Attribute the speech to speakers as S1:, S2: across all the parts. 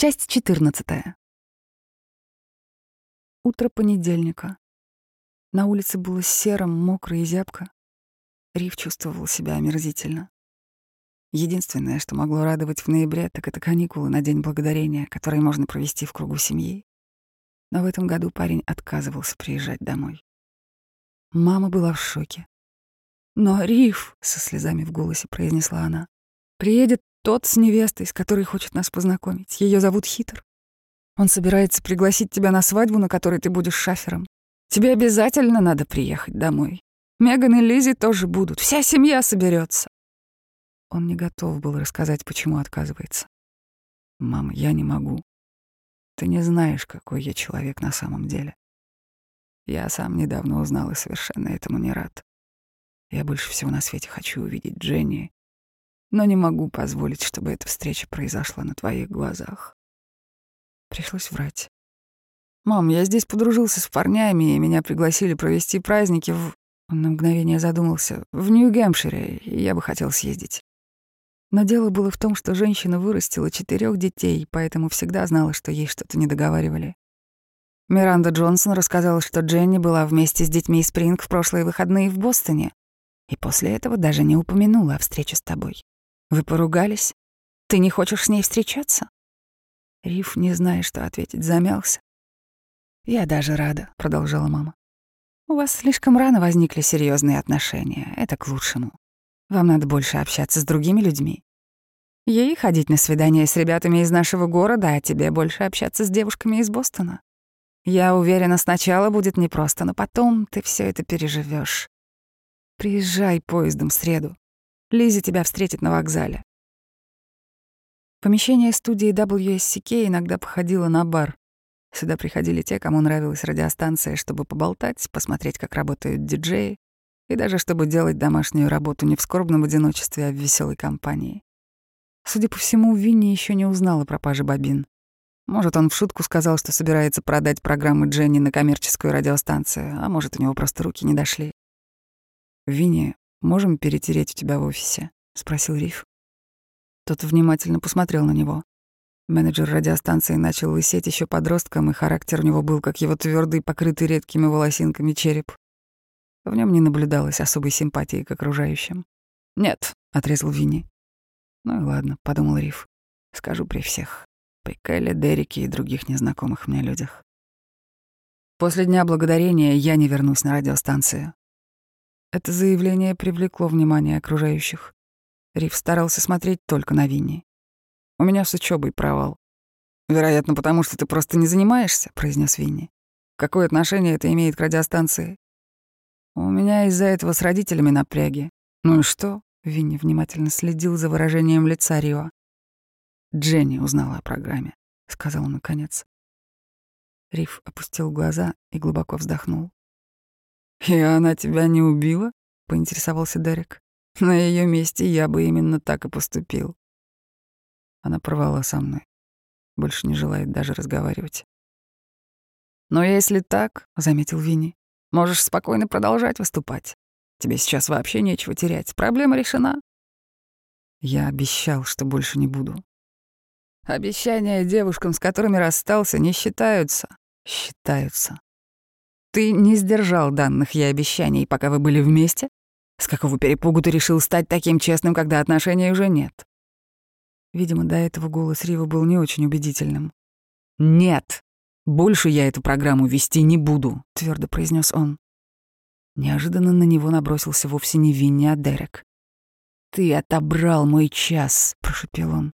S1: Часть 14. Утро понедельника. На улице было серо, мокро и зябко. Рив чувствовал себя омерзительно. Единственное, что могло радовать в ноябре, так это каникулы на День Благодарения, которые можно провести в кругу семьи. Но в этом году парень отказывался приезжать домой. Мама была в шоке. «Но Риф», — со слезами в голосе произнесла она, — «приедет тот с невестой, с которой хочет нас познакомить. Ее зовут Хитр. Он собирается пригласить тебя на свадьбу, на которой ты будешь шафером. Тебе обязательно надо приехать домой. Меган и Лизи тоже будут. Вся семья соберется. Он не готов был рассказать, почему отказывается. «Мама, я не могу. Ты не знаешь, какой я человек на самом деле. Я сам недавно узнал и совершенно этому не рад. Я больше всего на свете хочу увидеть Дженни, но не могу позволить, чтобы эта встреча произошла на твоих глазах. Пришлось врать. «Мам, я здесь подружился с парнями, и меня пригласили провести праздники в...» Он на мгновение задумался. «В Нью-Гэмпшире, я бы хотел съездить». Но дело было в том, что женщина вырастила четырех детей, поэтому всегда знала, что ей что-то не договаривали. Миранда Джонсон рассказала, что Дженни была вместе с детьми Спринг в прошлые выходные в Бостоне, и после этого даже не упомянула о встрече с тобой. Вы поругались? Ты не хочешь с ней встречаться? Риф, не зная, что ответить, замялся. Я даже рада, продолжала мама. У вас слишком рано возникли серьезные отношения. Это к лучшему. Вам надо больше общаться с другими людьми. Ей ходить на свидания с ребятами из нашего города, а тебе больше общаться с девушками из Бостона. Я уверена, сначала будет непросто, но потом ты все это переживешь. Приезжай поездом в среду. Лизи тебя встретит на вокзале. Помещение студии WSCK иногда походило на бар. Сюда приходили те, кому нравилась радиостанция, чтобы поболтать, посмотреть, как работают диджеи, и даже чтобы делать домашнюю работу не в скорбном одиночестве, а в веселой компании. Судя по всему, Винни еще не узнала про пропаже бобин. Может, он в шутку сказал, что собирается продать программы Дженни на коммерческую радиостанцию, а может, у него просто руки не дошли. «Винни, можем перетереть у тебя в офисе?» — спросил Риф. Тот внимательно посмотрел на него. Менеджер радиостанции начал лысеть еще подростком, и характер у него был, как его твердый, покрытый редкими волосинками череп. В нем не наблюдалось особой симпатии к окружающим. «Нет», — отрезал Винни. «Ну и ладно», — подумал Риф. «Скажу при всех. При Кэлле, Дереке и других незнакомых мне людях. После Дня Благодарения я не вернусь на радиостанцию». Это заявление привлекло внимание окружающих. Риф старался смотреть только на Винни. «У меня с учебой провал». «Вероятно, потому что ты просто не занимаешься», — произнес Винни. «Какое отношение это имеет к радиостанции?» У меня из-за этого с родителями напряги. Ну и что? Винни внимательно следил за выражением лица Рио. Дженни узнала о программе, сказал он наконец. Риф опустил глаза и глубоко вздохнул. «И она тебя не убила?» — поинтересовался Дерек. «На ее месте я бы именно так и поступил». Она порвала со мной. Больше не желает даже разговаривать. «Но если так», — заметил Винни, Можешь спокойно продолжать выступать. Тебе сейчас вообще нечего терять. Проблема решена. Я обещал, что больше не буду. Обещания девушкам, с которыми расстался, не считаются. Считаются. Ты не сдержал данных ей обещаний, пока вы были вместе? С какого перепугу ты решил стать таким честным, когда отношений уже нет? Видимо, до этого голос Рива был не очень убедительным. «Нет», «Больше я эту программу вести не буду», — твердо произнес он. Неожиданно на него набросился вовсе не Винни, а Дерек. «Ты отобрал мой час», — прошепел он.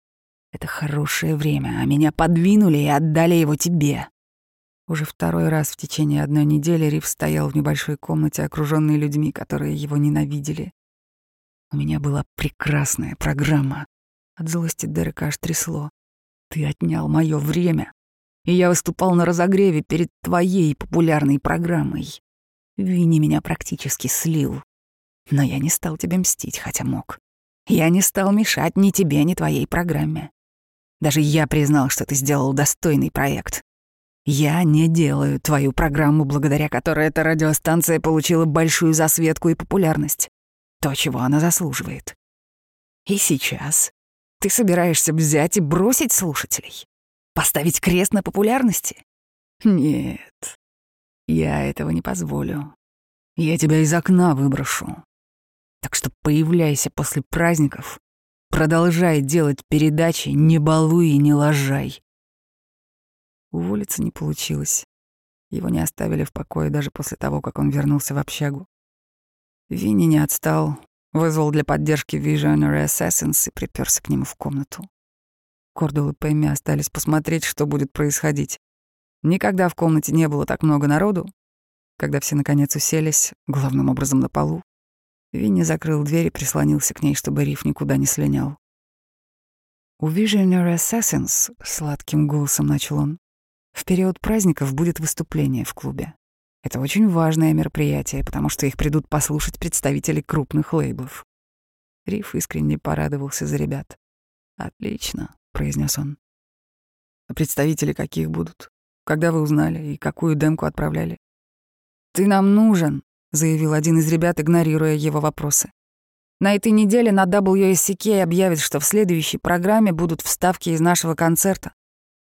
S1: «Это хорошее время, а меня подвинули и отдали его тебе». Уже второй раз в течение одной недели Рив стоял в небольшой комнате, окруженной людьми, которые его ненавидели. У меня была прекрасная программа. От злости Дерека аж трясло. Ты отнял мое время, и я выступал на разогреве перед твоей популярной программой. Винни меня практически слил. Но я не стал тебе мстить, хотя мог. Я не стал мешать ни тебе, ни твоей программе. Даже я признал, что ты сделал достойный проект. Я не делаю твою программу, благодаря которой эта радиостанция получила большую засветку и популярность. То, чего она заслуживает. И сейчас ты собираешься взять и бросить слушателей. Поставить крест на популярности? Нет, я этого не позволю. Я тебя из окна выброшу. Так что появляйся после праздников, продолжай делать передачи, не балуй и не лажай. Уволиться не получилось. Его не оставили в покое даже после того, как он вернулся в общагу. Винни не отстал, вызвал для поддержки Visionary Assassins и приперся к нему в комнату. Кордул и Пэмми остались посмотреть, что будет происходить. Никогда в комнате не было так много народу. Когда все наконец уселись, главным образом на полу, Винни закрыл дверь и прислонился к ней, чтобы Риф никуда не слинял. «У Visionary Assassins», — сладким голосом начал он, в период праздников будет выступление в клубе. Это очень важное мероприятие, потому что их придут послушать представители крупных лейблов. Риф искренне порадовался за ребят. «Отлично», — произнес он. «А представители каких будут? Когда вы узнали и какую демку отправляли?» «Ты нам нужен», — заявил один из ребят, игнорируя его вопросы. «На этой неделе на WSCK объявят, что в следующей программе будут вставки из нашего концерта.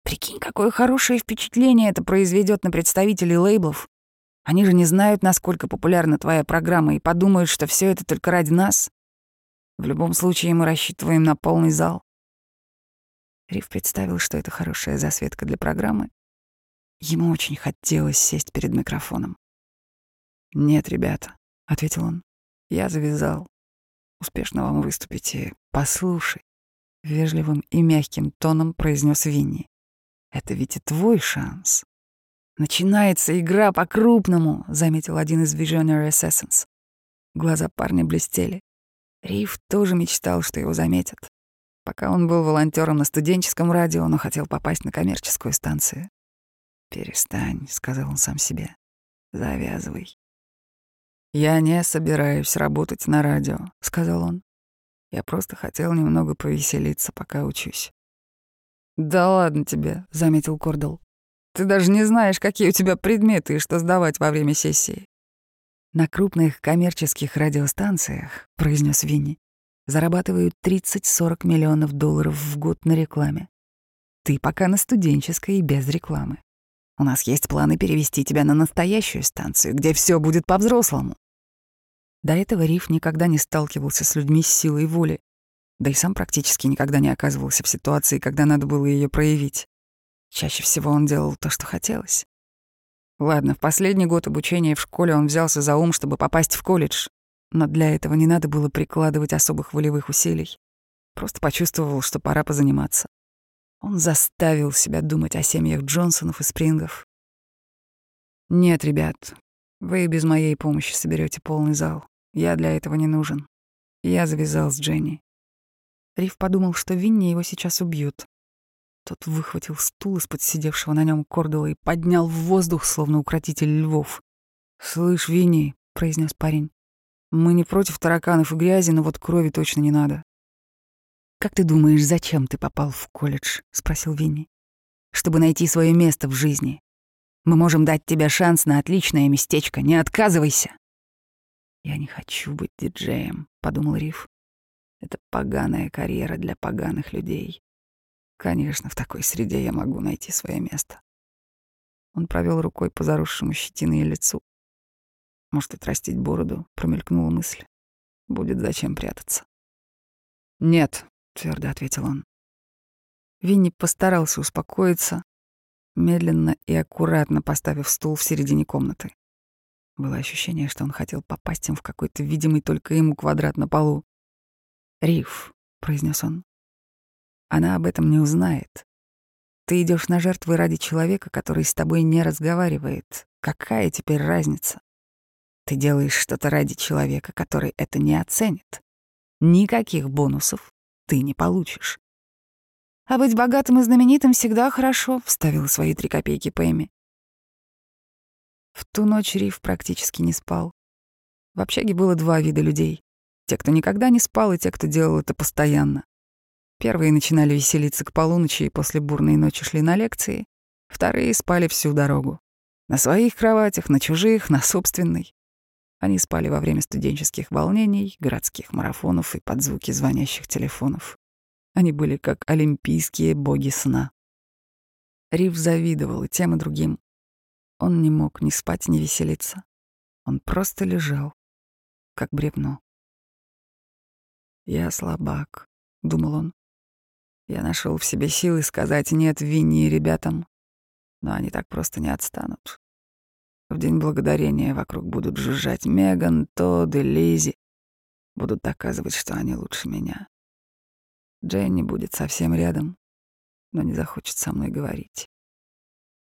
S1: Прикинь, какое хорошее впечатление это произведет на представителей лейблов. Они же не знают, насколько популярна твоя программа, и подумают, что все это только ради нас. В любом случае мы рассчитываем на полный зал. Риф представил, что это хорошая засветка для программы. Ему очень хотелось сесть перед микрофоном. «Нет, ребята», — ответил он, — «я завязал. Успешно вам выступите. Послушай», — вежливым и мягким тоном произнес Винни. Это ведь и твой шанс. Начинается игра по-крупному, заметил один из Visionary Assassins. Глаза парня блестели. Риф тоже мечтал, что его заметят. Пока он был волонтером на студенческом радио, но хотел попасть на коммерческую станцию. «Перестань», — сказал он сам себе. «Завязывай». «Я не собираюсь работать на радио», — сказал он. «Я просто хотел немного повеселиться, пока учусь». «Да ладно тебе», — заметил Кордл. «Ты даже не знаешь, какие у тебя предметы и что сдавать во время сессии». «На крупных коммерческих радиостанциях», — произнес Винни, «зарабатывают 30-40 миллионов долларов в год на рекламе. Ты пока на студенческой и без рекламы. У нас есть планы перевести тебя на настоящую станцию, где все будет по-взрослому». До этого Риф никогда не сталкивался с людьми с силой воли, да и сам практически никогда не оказывался в ситуации, когда надо было ее проявить. Чаще всего он делал то, что хотелось. Ладно, в последний год обучения в школе он взялся за ум, чтобы попасть в колледж, но для этого не надо было прикладывать особых волевых усилий. Просто почувствовал, что пора позаниматься. Он заставил себя думать о семьях Джонсонов и Спрингов. «Нет, ребят, вы без моей помощи соберете полный зал. Я для этого не нужен. Я завязал с Дженни. Риф подумал, что Винни его сейчас убьют. Тот выхватил стул из-под сидевшего на нем кордала и поднял в воздух, словно укротитель львов. «Слышь, Винни», — произнес парень, — «мы не против тараканов и грязи, но вот крови точно не надо». «Как ты думаешь, зачем ты попал в колледж?» — спросил Винни. «Чтобы найти свое место в жизни. Мы можем дать тебе шанс на отличное местечко. Не отказывайся!» «Я не хочу быть диджеем», — подумал Риф. Это поганая карьера для поганых людей. Конечно, в такой среде я могу найти свое место. Он провел рукой по заросшему щетиной лицу. Может, отрастить бороду, промелькнула мысль. Будет зачем прятаться. «Нет», — твердо ответил он. Винни постарался успокоиться, медленно и аккуратно поставив стул в середине комнаты. Было ощущение, что он хотел попасть им в какой-то видимый только ему квадрат на полу. «Риф», — произнес он, — «она об этом не узнает. Ты идешь на жертвы ради человека, который с тобой не разговаривает. Какая теперь разница? Ты делаешь что-то ради человека, который это не оценит. Никаких бонусов ты не получишь. «А быть богатым и знаменитым всегда хорошо», — вставила свои три копейки Пэмми. В ту ночь Риф практически не спал. В общаге было два вида людей. Те, кто никогда не спал, и те, кто делал это постоянно. Первые начинали веселиться к полуночи и после бурной ночи шли на лекции. Вторые спали всю дорогу. На своих кроватях, на чужих, на собственной. Они спали во время студенческих волнений, городских марафонов и под звуки звонящих телефонов. Они были как олимпийские боги сна. Рив завидовал и тем, и другим. Он не мог ни спать, ни веселиться. Он просто лежал, как бревно. «Я слабак», — думал он. Я нашел в себе силы сказать «нет» Винни и ребятам, но они так просто не отстанут. В День Благодарения вокруг будут жужжать Меган, Тодд и Лизи, будут доказывать, что они лучше меня. Дженни будет совсем рядом, но не захочет со мной говорить.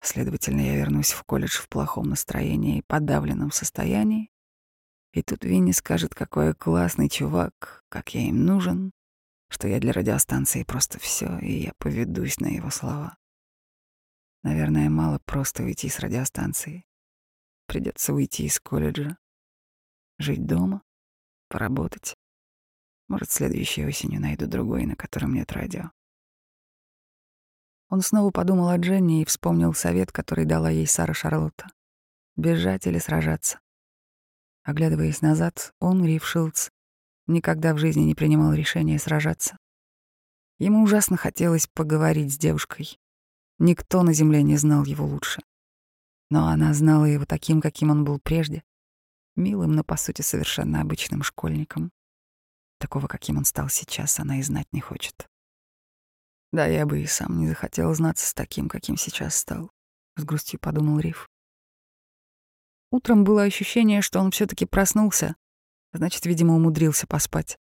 S1: Следовательно, я вернусь в колледж в плохом настроении и подавленном состоянии, и тут Винни скажет, какой классный чувак, как я им нужен, что я для радиостанции просто все, и я поведусь на его слова. Наверное, мало просто уйти с радиостанции. Придется уйти из колледжа, жить дома, поработать. Может, следующей осенью найду другой, на котором нет радио. Он снова подумал о Дженни и вспомнил совет, который дала ей Сара Шарлотта. Бежать или сражаться. Оглядываясь назад, он, Рив Шилдс, никогда в жизни не принимал решения сражаться. Ему ужасно хотелось поговорить с девушкой. Никто на земле не знал его лучше. Но она знала его таким, каким он был прежде, милым, но по сути совершенно обычным школьником. Такого, каким он стал сейчас, она и знать не хочет. Да, я бы и сам не захотел знаться с таким, каким сейчас стал, — с грустью подумал Риф. Утром было ощущение, что он все таки проснулся, значит, видимо, умудрился поспать.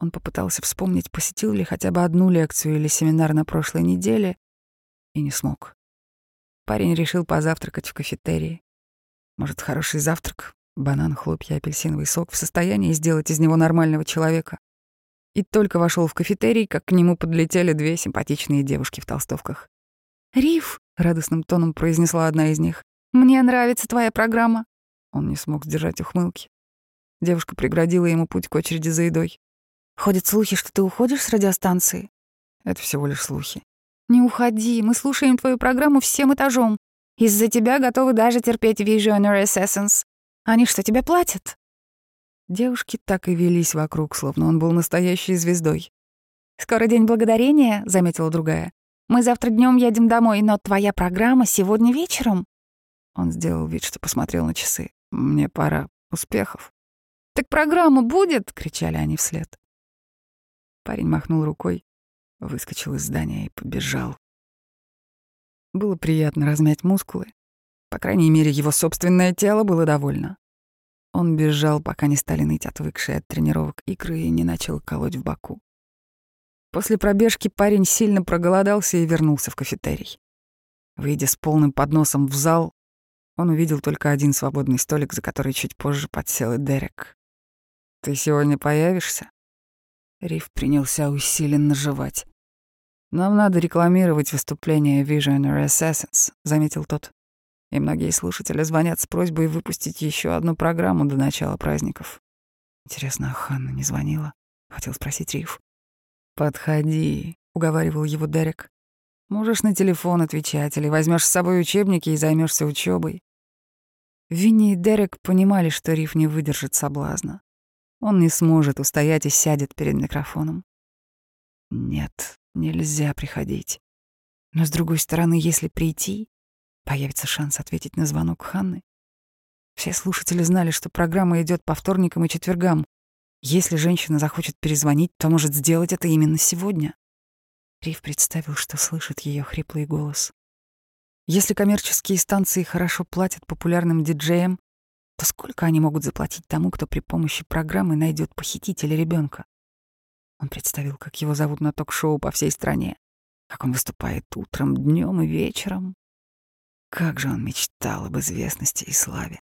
S1: Он попытался вспомнить, посетил ли хотя бы одну лекцию или семинар на прошлой неделе, и не смог. Парень решил позавтракать в кафетерии. Может, хороший завтрак, банан, хлопья, апельсиновый сок в состоянии сделать из него нормального человека. И только вошел в кафетерий, как к нему подлетели две симпатичные девушки в толстовках. «Риф», — радостным тоном произнесла одна из них, «Мне нравится твоя программа». Он не смог сдержать ухмылки. Девушка преградила ему путь к очереди за едой. «Ходят слухи, что ты уходишь с радиостанции?» «Это всего лишь слухи». «Не уходи, мы слушаем твою программу всем этажом. Из-за тебя готовы даже терпеть Visionary Assassins. Они что, тебя платят?» Девушки так и велись вокруг, словно он был настоящей звездой. «Скоро день благодарения», — заметила другая. «Мы завтра днем едем домой, но твоя программа сегодня вечером». Он сделал вид, что посмотрел на часы. «Мне пора. Успехов». «Так программа будет!» — кричали они вслед. Парень махнул рукой, выскочил из здания и побежал. Было приятно размять мускулы. По крайней мере, его собственное тело было довольно. Он бежал, пока не стали ныть отвыкшие от тренировок икры и не начал колоть в боку. После пробежки парень сильно проголодался и вернулся в кафетерий. Выйдя с полным подносом в зал, он увидел только один свободный столик, за который чуть позже подсел и Дерек. «Ты сегодня появишься?» Риф принялся усиленно жевать. «Нам надо рекламировать выступление Visionary Assassins», — заметил тот. «И многие слушатели звонят с просьбой выпустить еще одну программу до начала праздников». «Интересно, а Ханна не звонила?» — хотел спросить Риф. «Подходи», — уговаривал его Дерек. «Можешь на телефон отвечать или возьмешь с собой учебники и займешься учебой. Винни и Дерек понимали, что Риф не выдержит соблазна. Он не сможет устоять и сядет перед микрофоном. Нет, нельзя приходить. Но с другой стороны, если прийти, появится шанс ответить на звонок Ханны. Все слушатели знали, что программа идет по вторникам и четвергам. Если женщина захочет перезвонить, то может сделать это именно сегодня. Риф представил, что слышит ее хриплый голос. Если коммерческие станции хорошо платят популярным диджеям, то сколько они могут заплатить тому, кто при помощи программы найдет похитителя ребенка? Он представил, как его зовут на ток-шоу по всей стране, как он выступает утром, днем и вечером. Как же он мечтал об известности и славе.